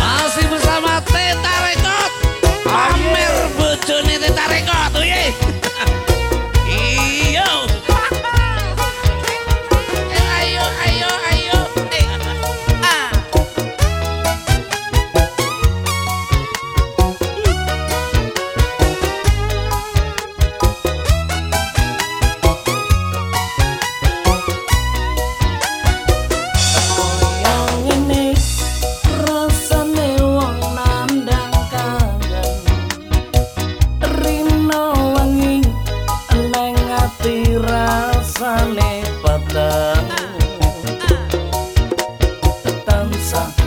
Masih bersama Teta Rekot Pamer bojone Teta Rekot Salsa.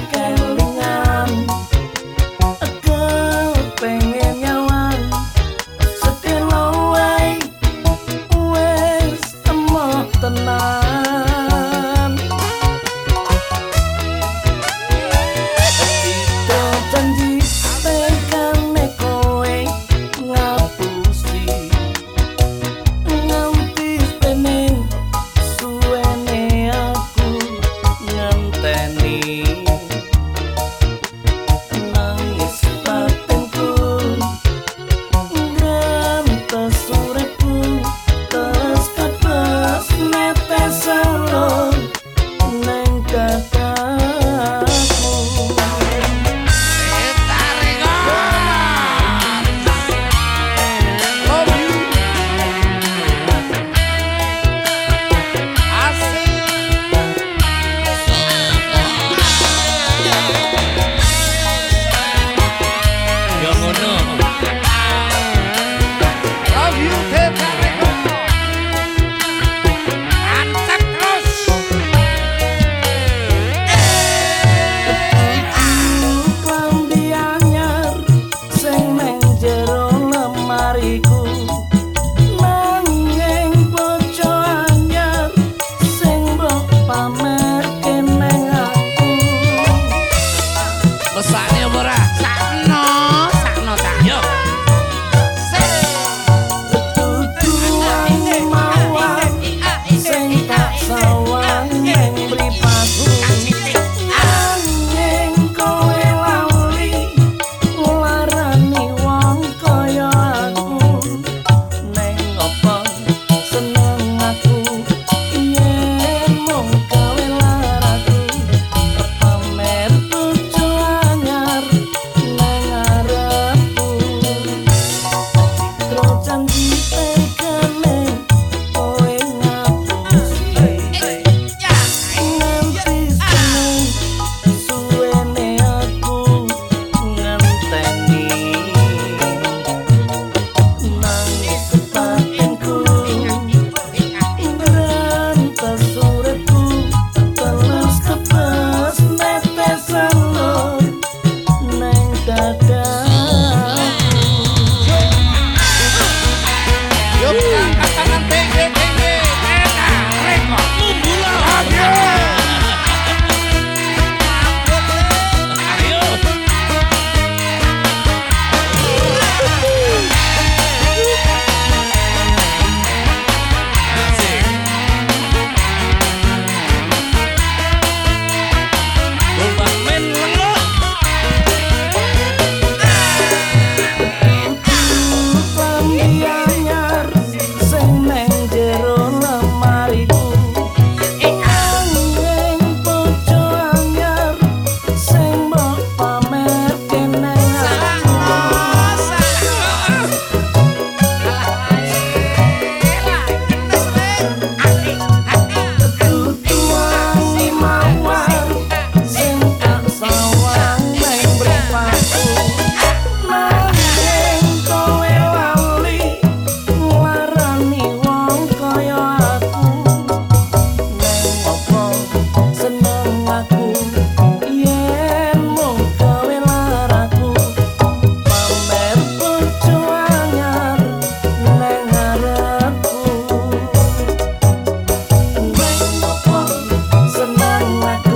what?